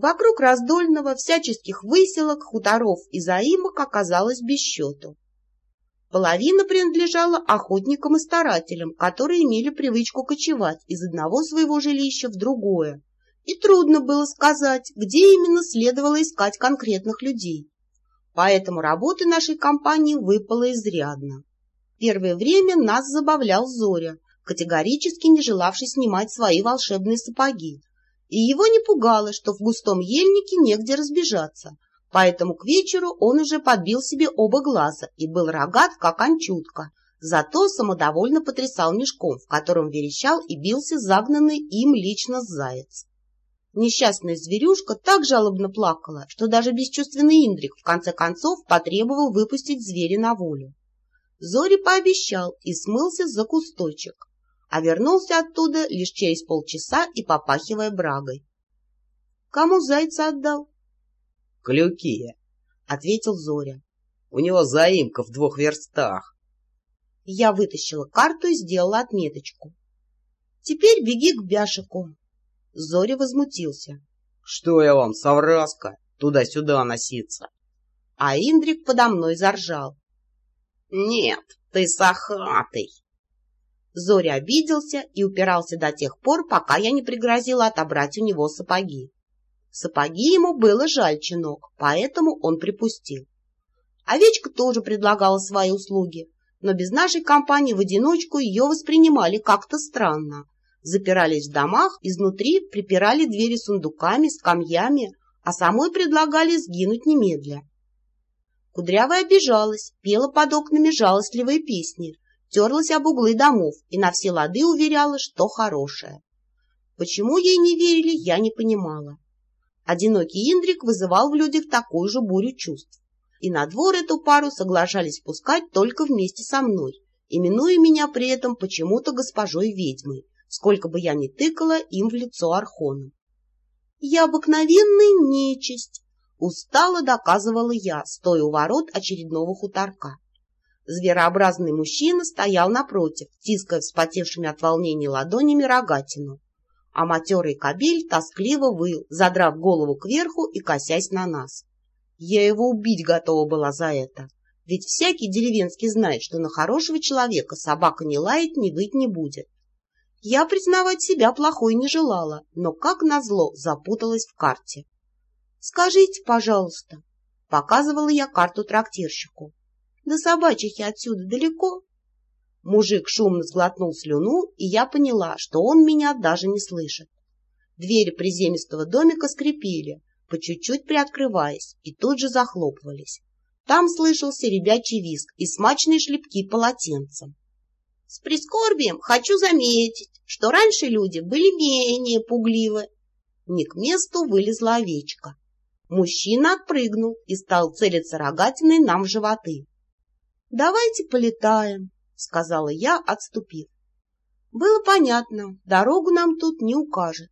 Вокруг раздольного всяческих выселок, хуторов и заимок оказалось без счету. Половина принадлежала охотникам и старателям, которые имели привычку кочевать из одного своего жилища в другое, и трудно было сказать, где именно следовало искать конкретных людей. Поэтому работы нашей компании выпало изрядно. Первое время нас забавлял Зоря, категорически не желавший снимать свои волшебные сапоги, и его не пугало, что в густом ельнике негде разбежаться, поэтому к вечеру он уже подбил себе оба глаза и был рогат, как анчутка, зато самодовольно потрясал мешком, в котором верещал и бился загнанный им лично заяц. Несчастная зверюшка так жалобно плакала, что даже бесчувственный Индрик в конце концов потребовал выпустить зверя на волю. Зори пообещал и смылся за кусточек, а вернулся оттуда лишь через полчаса и попахивая брагой. — Кому зайца отдал? — Клюки, — ответил Зоря. — У него заимка в двух верстах. Я вытащила карту и сделала отметочку. — Теперь беги к Бяшику. Зоря возмутился. — Что я вам, совраска, туда-сюда носиться? А Индрик подо мной заржал. — Нет, ты сахатый. Зоря обиделся и упирался до тех пор, пока я не пригрозила отобрать у него сапоги. Сапоги ему было жаль чинок, поэтому он припустил. Овечка тоже предлагала свои услуги, но без нашей компании в одиночку ее воспринимали как-то странно. Запирались в домах, изнутри припирали двери сундуками, скамьями, а самой предлагали сгинуть немедля. Кудрявая обижалась, пела под окнами жалостливые песни, терлась об углы домов и на все лады уверяла, что хорошая. Почему ей не верили, я не понимала. Одинокий Индрик вызывал в людях такую же бурю чувств. И на двор эту пару соглашались пускать только вместе со мной, именуя меня при этом почему-то госпожой ведьмой, сколько бы я ни тыкала им в лицо архоном. «Я обыкновенная нечисть», — устало доказывала я, стоя у ворот очередного хуторка. Зверообразный мужчина стоял напротив, тиская вспотевшими от волнения ладонями рогатину. А матерый кобель тоскливо выл, задрав голову кверху и косясь на нас. Я его убить готова была за это. Ведь всякий деревенский знает, что на хорошего человека собака не лает, не выть не будет. Я признавать себя плохой не желала, но, как назло, запуталась в карте. — Скажите, пожалуйста, — показывала я карту трактирщику, до собачьих отсюда далеко. Мужик шумно сглотнул слюну, и я поняла, что он меня даже не слышит. Двери приземистого домика скрипели, по чуть-чуть приоткрываясь, и тут же захлопывались. Там слышался ребячий визг и смачные шлепки полотенцем. С прискорбием хочу заметить, что раньше люди были менее пугливы. Не к месту вылезла овечка. Мужчина отпрыгнул и стал целиться рогатиной нам в животы. «Давайте полетаем», — сказала я, отступив. Было понятно, дорогу нам тут не укажет.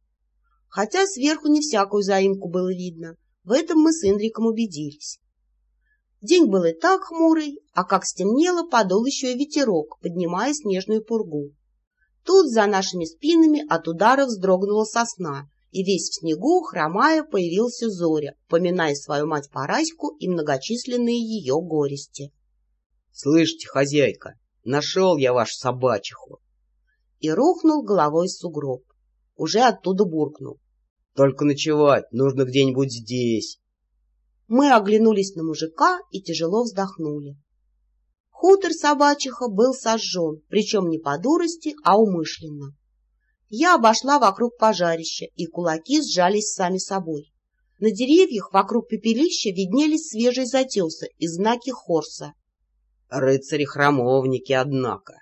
Хотя сверху не всякую заимку было видно, в этом мы с Индриком убедились. День был и так хмурый, а как стемнело, подул еще и ветерок, поднимая снежную пургу. Тут за нашими спинами от удара вздрогнула сосна, и весь в снегу, хромая, появился Зоря, поминая свою мать Параську и многочисленные ее горести. Слышите, хозяйка, нашел я вашу собачиху. И рухнул головой в сугроб. Уже оттуда буркнул. Только ночевать нужно где-нибудь здесь. Мы оглянулись на мужика и тяжело вздохнули. Хутор собачиха был сожжен, причем не по дурости, а умышленно. Я обошла вокруг пожарища, и кулаки сжались сами собой. На деревьях вокруг пепелища виднелись свежие затесы и знаки хорса. Рыцари-храмовники, однако.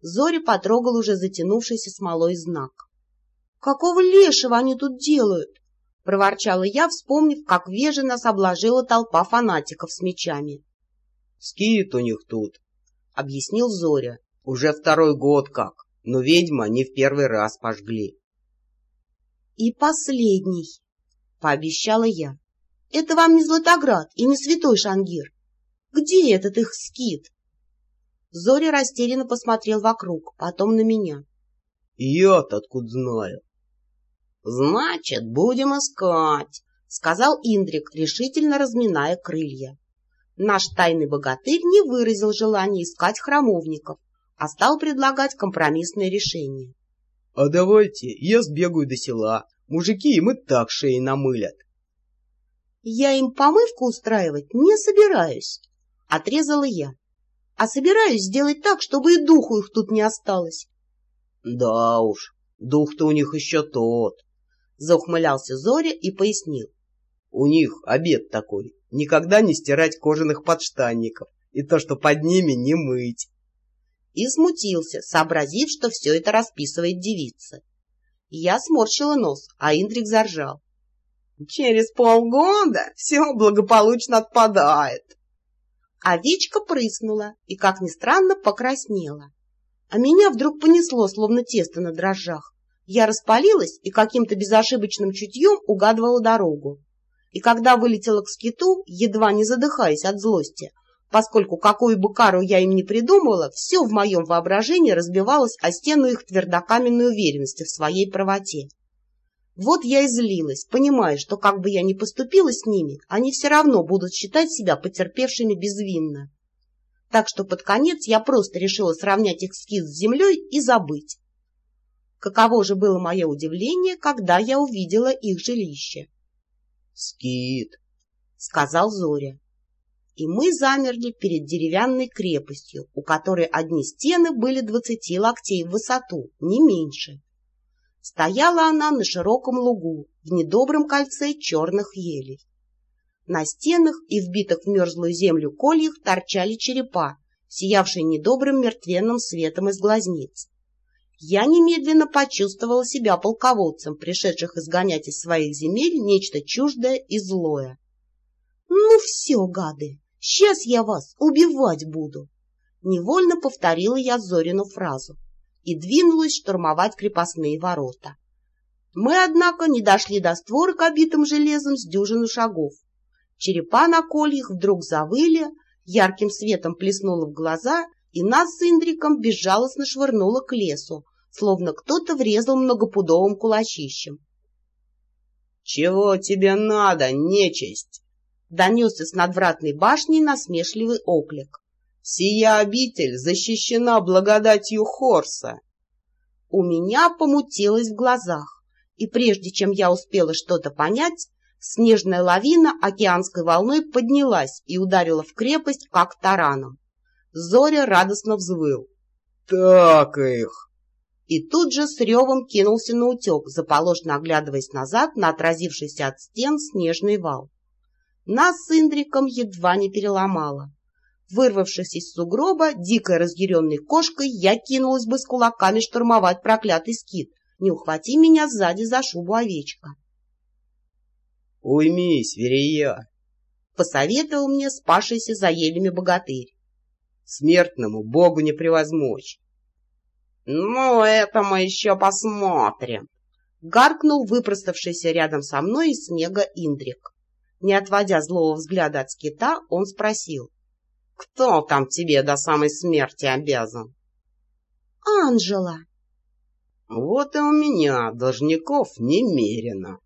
Зори потрогал уже затянувшийся смолой знак. — Какого лешего они тут делают? — проворчала я, вспомнив, как веже нас обложила толпа фанатиков с мечами. — Скит у них тут, — объяснил Зоря. — Уже второй год как, но ведьма не в первый раз пожгли. — И последний, — пообещала я. — Это вам не Златоград и не Святой Шангир. Где этот их скит? Зоря растерянно посмотрел вокруг, потом на меня. — Я-то откуда знаю? — Значит, будем искать, сказал Индрик, решительно разминая крылья. Наш тайный богатырь не выразил желания искать храмовников, а стал предлагать компромиссное решение. — А давайте я сбегаю до села, мужики им и так шеи намылят. — Я им помывку устраивать не собираюсь, — отрезала я, — а собираюсь сделать так, чтобы и духу их тут не осталось. — Да уж, дух-то у них еще тот, — заухмылялся Зоря и пояснил. — У них обед такой, никогда не стирать кожаных подштанников и то, что под ними не мыть. И смутился, сообразив, что все это расписывает девица. Я сморщила нос, а Индрик заржал. Через полгода все благополучно отпадает. Овечка прыснула и, как ни странно, покраснела. А меня вдруг понесло, словно тесто на дрожжах. Я распалилась и каким-то безошибочным чутьем угадывала дорогу и когда вылетела к скиту, едва не задыхаясь от злости, поскольку какую бы кару я им не придумала, все в моем воображении разбивалось о стену их твердокаменной уверенности в своей правоте. Вот я и злилась, понимая, что как бы я ни поступила с ними, они все равно будут считать себя потерпевшими безвинно. Так что под конец я просто решила сравнять их скиз с землей и забыть. Каково же было мое удивление, когда я увидела их жилище. Скит, — сказал Зоря. И мы замерли перед деревянной крепостью, у которой одни стены были двадцати локтей в высоту, не меньше. Стояла она на широком лугу, в недобром кольце черных елей. На стенах и вбитых в мерзлую землю кольях торчали черепа, сиявшие недобрым мертвенным светом из глазниц я немедленно почувствовала себя полководцем, пришедших изгонять из своих земель нечто чуждое и злое. «Ну все, гады, сейчас я вас убивать буду!» Невольно повторила я Зорину фразу и двинулась штурмовать крепостные ворота. Мы, однако, не дошли до створок, обитым железом, с дюжину шагов. Черепа на кольях вдруг завыли, ярким светом плеснуло в глаза, и нас с Индриком безжалостно швырнуло к лесу, словно кто-то врезал многопудовым кулачищем. — Чего тебе надо, нечисть? — донесся с надвратной башни насмешливый оклик. — Сия обитель защищена благодатью Хорса. У меня помутилось в глазах, и прежде чем я успела что-то понять, снежная лавина океанской волной поднялась и ударила в крепость, как тараном. Зоря радостно взвыл. — Так их! и тут же с ревом кинулся на утек, заположно оглядываясь назад на отразившийся от стен снежный вал. Нас с Индриком едва не переломало. Вырвавшись из сугроба, дикой разъяренной кошкой, я кинулась бы с кулаками штурмовать проклятый скит. Не ухвати меня сзади за шубу овечка. — Уймись, верея! — посоветовал мне спасшийся за елями богатырь. — Смертному богу не превозмочь. «Ну, это мы еще посмотрим!» Гаркнул выпроставшийся рядом со мной из снега Индрик. Не отводя злого взгляда от скита, он спросил. «Кто там тебе до самой смерти обязан?» «Анжела!» «Вот и у меня должников немерено!»